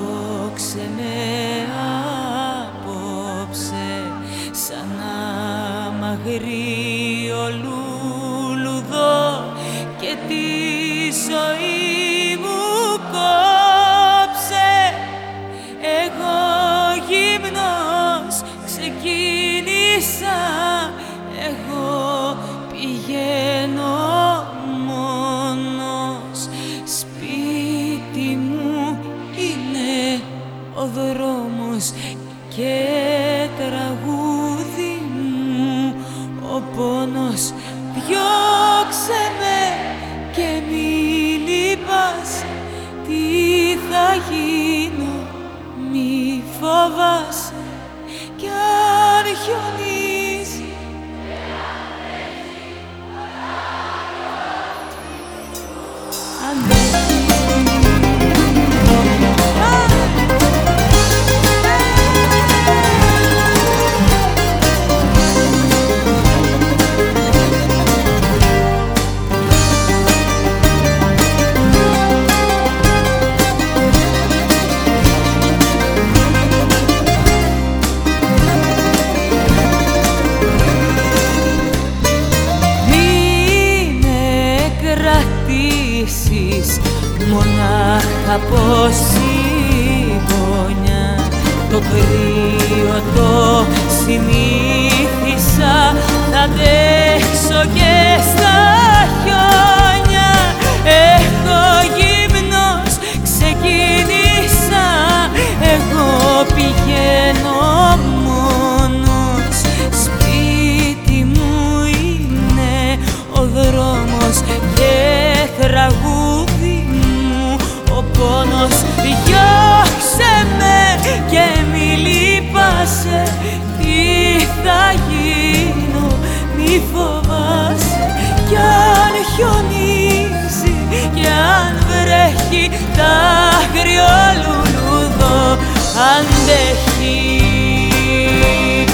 Διώξε με απόψε σαν να μαγρύ και τη ζωή μου κόψε. Εγώ γυμνός ξεκίνησα εγώ πηγαίνω και τραγούδι μου. Ο πόνος διώξε με και μη λυπάς. Τι θα γίνω μη φοβάσαι. Κι αν χιονίζει από σιγόνια το κρύο αντέχει